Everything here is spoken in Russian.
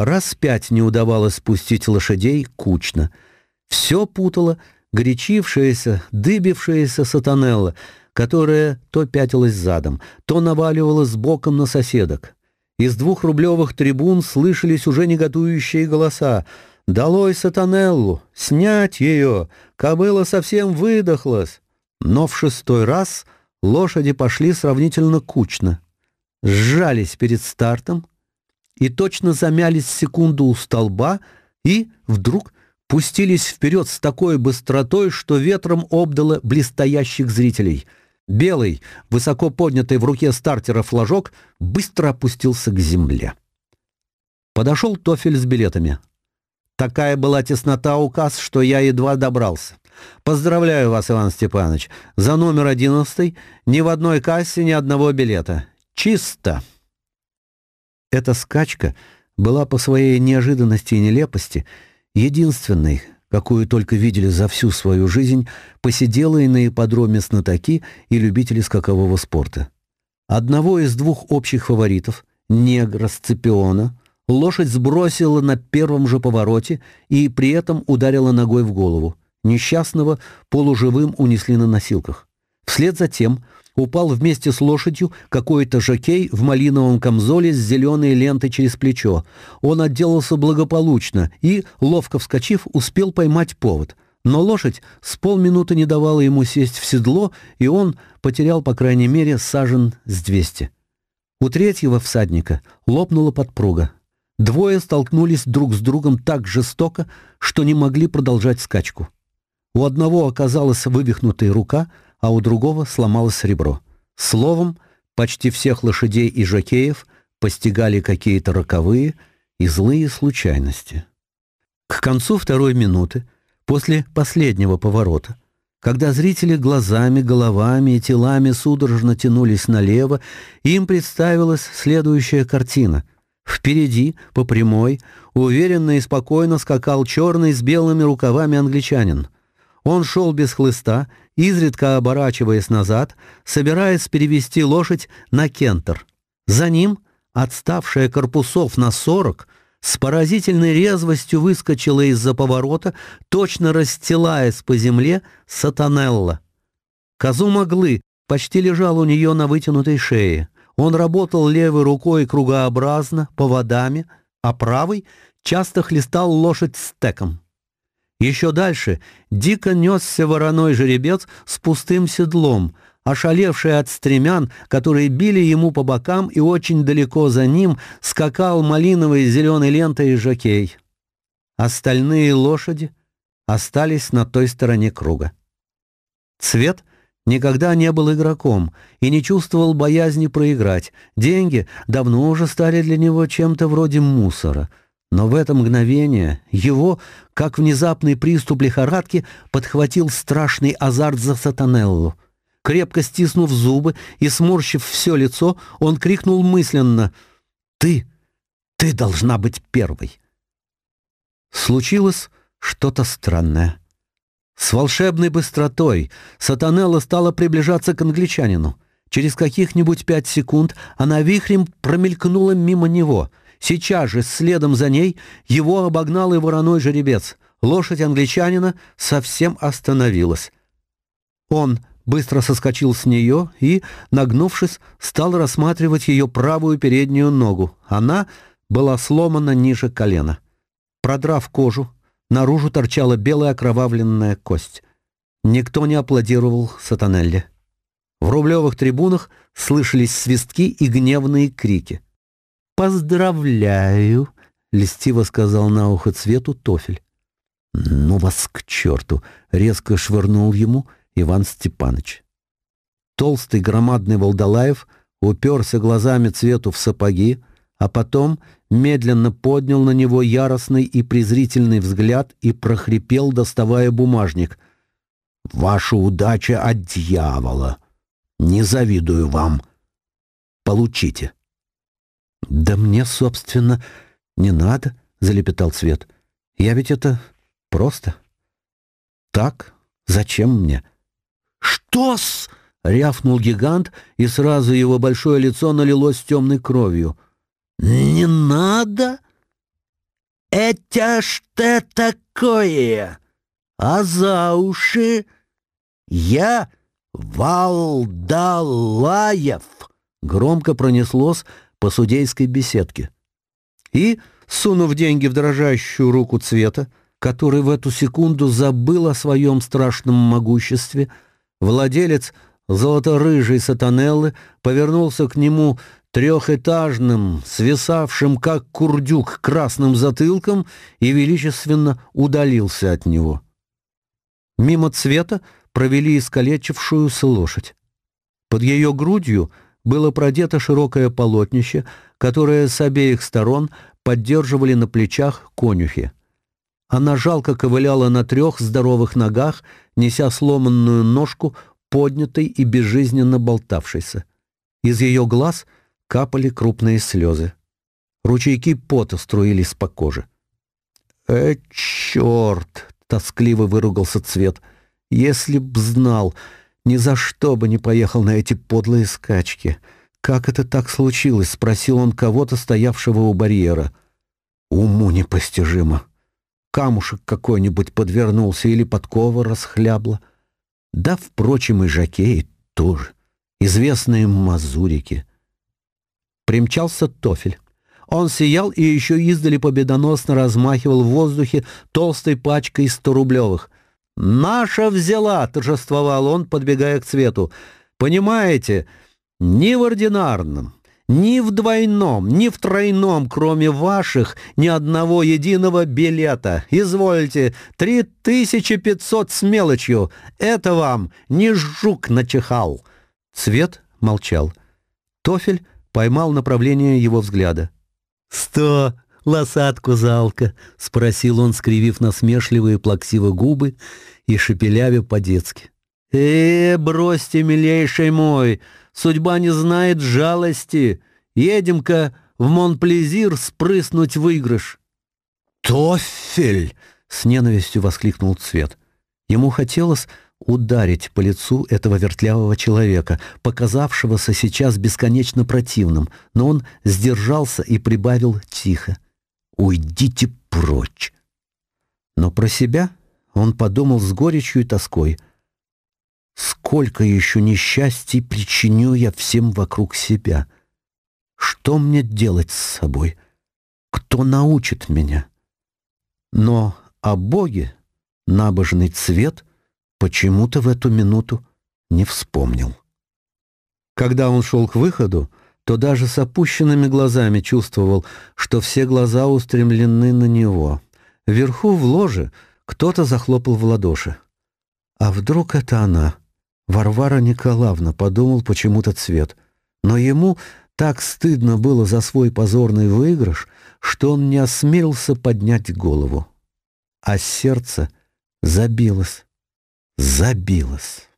Раз пять не удавалось спустить лошадей кучно. Все путало горячившаяся, дыбившаяся сатанелла, которая то пятилась задом, то наваливалась боком на соседок. Из двух рублевых трибун слышались уже неготующие голоса. «Долой сатанеллу! Снять ее! Кобыла совсем выдохлась!» Но в шестой раз лошади пошли сравнительно кучно. Сжались перед стартом и точно замялись секунду у столба, и вдруг пустились вперед с такой быстротой, что ветром обдало блестящих зрителей — Белый, высоко поднятый в руке стартера флажок, быстро опустился к земле. Подошел Тофель с билетами. Такая была теснота указ, что я едва добрался. Поздравляю вас, Иван Степанович. За номер одиннадцатый ни в одной кассе ни одного билета. Чисто. Эта скачка была по своей неожиданности и нелепости единственной, какую только видели за всю свою жизнь посиделые на ипподроме снатоки и любители скакового спорта. Одного из двух общих фаворитов, негра Сципиона, лошадь сбросила на первом же повороте и при этом ударила ногой в голову. Несчастного полуживым унесли на носилках. Вслед за тем – упал вместе с лошадью какой-то жокей в малиновом камзоле с зеленой лентой через плечо. Он отделался благополучно и, ловко вскочив, успел поймать повод. Но лошадь с полминуты не давала ему сесть в седло, и он потерял, по крайней мере, сажен с двести. У третьего всадника лопнула подпруга. Двое столкнулись друг с другом так жестоко, что не могли продолжать скачку. У одного оказалась вывихнутая рука — а у другого сломалось ребро. Словом, почти всех лошадей и жокеев постигали какие-то роковые и злые случайности. К концу второй минуты, после последнего поворота, когда зрители глазами, головами и телами судорожно тянулись налево, им представилась следующая картина. Впереди, по прямой, уверенно и спокойно скакал черный с белыми рукавами англичанин — он шел без хлыста, изредка оборачиваясь назад, собираясь перевести лошадь на кентер. За ним, отставшая корпусов на сорок, с поразительной резвостью выскочила из-за поворота, точно расстилаясь по земле, сатанелла. Казума моглы почти лежал у нее на вытянутой шее. Он работал левой рукой кругообразно, поводами, а правой часто хлестал лошадь стеком. Еще дальше дико несся вороной жеребец с пустым седлом, ошалевший от стремян, которые били ему по бокам, и очень далеко за ним скакал малиновый зеленой лентой жокей. Остальные лошади остались на той стороне круга. Цвет никогда не был игроком и не чувствовал боязни проиграть. Деньги давно уже стали для него чем-то вроде мусора — но в это мгновение его, как внезапный приступ лихорадки, подхватил страшный азарт за сатанеллу. Крепко стиснув зубы и сморщив все лицо, он крикнул мысленно «Ты! Ты должна быть первой!» Случилось что-то странное. С волшебной быстротой Сатанелла стала приближаться к англичанину. Через каких-нибудь пять секунд она вихрем промелькнула мимо него — Сейчас же, следом за ней, его обогнал и вороной жеребец. Лошадь англичанина совсем остановилась. Он быстро соскочил с нее и, нагнувшись, стал рассматривать ее правую переднюю ногу. Она была сломана ниже колена. Продрав кожу, наружу торчала белая окровавленная кость. Никто не аплодировал Сатанелле. В рублевых трибунах слышались свистки и гневные крики. «Поздравляю!» — льстиво сказал на ухо цвету Тофель. «Ну вас к черту!» — резко швырнул ему Иван Степанович. Толстый громадный Волдалаев уперся глазами цвету в сапоги, а потом медленно поднял на него яростный и презрительный взгляд и прохрипел, доставая бумажник. «Ваша удача от дьявола! Не завидую вам! Получите!» «Да мне, собственно, не надо», — залепетал Цвет. «Я ведь это просто. Так? Зачем мне?» «Что-с?» — рявкнул гигант, и сразу его большое лицо налилось темной кровью. «Не по посудейской беседке. И, сунув деньги в дрожащую руку цвета, который в эту секунду забыл о своем страшном могуществе, владелец золоторыжей сатанеллы повернулся к нему трехэтажным, свисавшим как курдюк красным затылком и величественно удалился от него. Мимо цвета провели искалечившуюся лошадь. Под ее грудью — было продето широкое полотнище, которое с обеих сторон поддерживали на плечах конюхи. Она жалко ковыляла на трех здоровых ногах, неся сломанную ножку, поднятой и безжизненно болтавшейся. Из ее глаз капали крупные слезы. Ручейки пота струились по коже. «Э, черт!» — тоскливо выругался Цвет. «Если б знал, ни за что бы не поехал на эти подлые скачки. Как это так случилось?» — спросил он кого-то, стоявшего у барьера. «Уму непостижимо!» камушек какой-нибудь подвернулся или подкова расхлябла. Да, впрочем, и жакеи тоже, известные мазурики. Примчался тофель. Он сиял и еще издали победоносно размахивал в воздухе толстой пачкой сторублевых. «Наша взяла!» — торжествовал он, подбегая к цвету. «Понимаете, не в ординарном, ни в двойном, ни в тройном, кроме ваших, ни одного единого билета. Извольте, три тысячи пятьсот с мелочью. Это вам не жук начихал». Цвет молчал. Тофель поймал направление его взгляда. «Сто, лосатку залка?» — спросил он, скривив насмешливые плаксивые губы и шепелявя по-детски. «Э, бросьте, милейший мой, судьба не знает жалости. Едем-ка в Монплезир спрыснуть выигрыш». «Тофель!» — с ненавистью воскликнул Цвет. Ему хотелось ударить по лицу этого вертлявого человека, показавшегося сейчас бесконечно противным, но он сдержался и прибавил тихо. — уйдите прочь. Но про себя он подумал с горечью и тоской. Сколько еще несчастий причиню я всем вокруг себя? Что мне делать с собой? Кто научит меня? Но о Боге набожный цвет почему-то в эту минуту не вспомнил. Когда он шел к выходу, то даже с опущенными глазами чувствовал, что все глаза устремлены на него. Вверху в ложе кто-то захлопал в ладоши. «А вдруг это она?» Варвара Николаевна подумал почему-то цвет. Но ему так стыдно было за свой позорный выигрыш, что он не осмелился поднять голову. А сердце забилось, забилось.